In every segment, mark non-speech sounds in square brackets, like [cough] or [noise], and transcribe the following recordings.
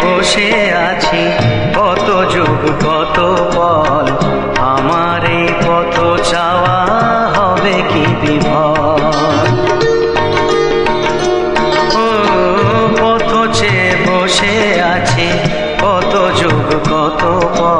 বসে আছি কত যুগ কত পল কত পল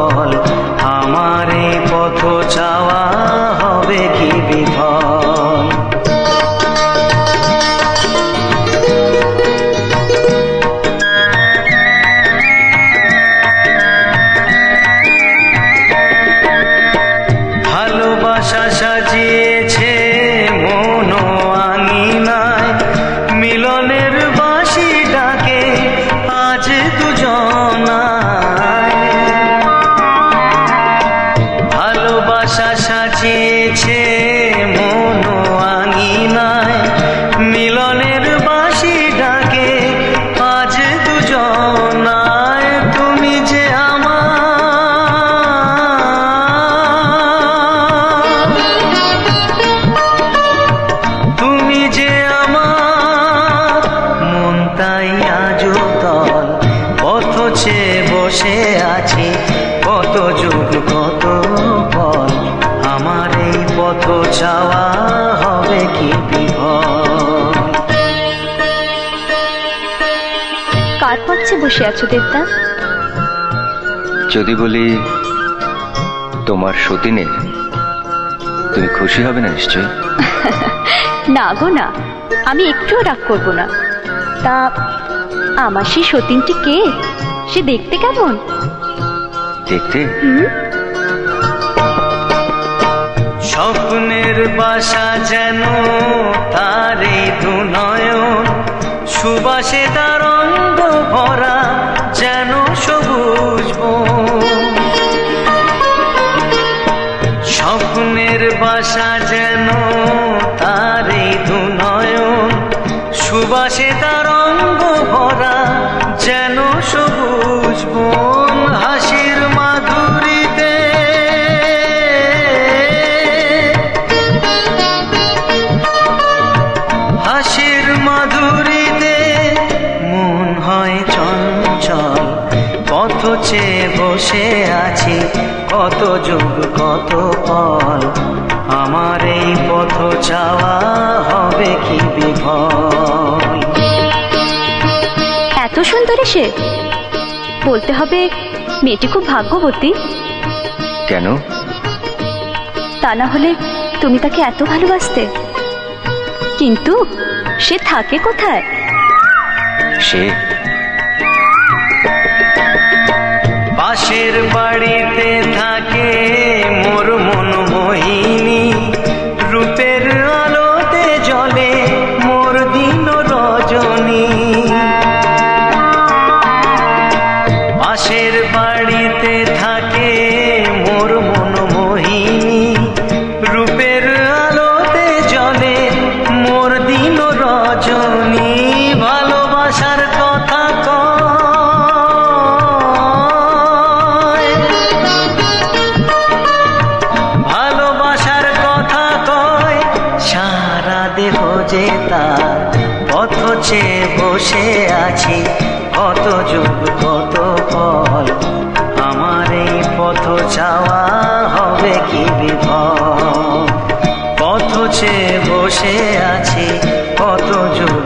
पीछे হবে কি কার পক্ষে বসে আছো দেবদা? যদি বলি তোমার সতীনের তুমি খুশি হবে না নিশ্চয় [laughs] না গো না আমি একটুও রাগ করব না। তা আমার সেই সতীনটি কে? সে দেখতে কেমন? দেখতে? হুম। স্বপ্নের বাসা যেন তারে দুনয়ন। সুবাসে তার অঙ্গ ভরা যেন সবুজ স্বপ্নের বাসা যেন তারে দুনয়ন। সুবাসে তার অঙ্গ ভরা চেয়ে বসে আছি। কত যুগ কত পল। আমার এই পথ চাওয়া হবে কি বিভল এত সুন্দরী সে বলতে হবে মেয়েটি খুব ভাগ্যবতী। কেন? তা না হলে তুমি তাকে এত ভালোবাসতে। কিন্তু সে থাকে কোথায়? সে দেহ যে তার পথ চেয়ে বসে আছি। কত যুগ, কত ফল আমার এই পথ চাওয়া হবে কি বিভ পথ চেয়ে বসে আছি, কত যুগ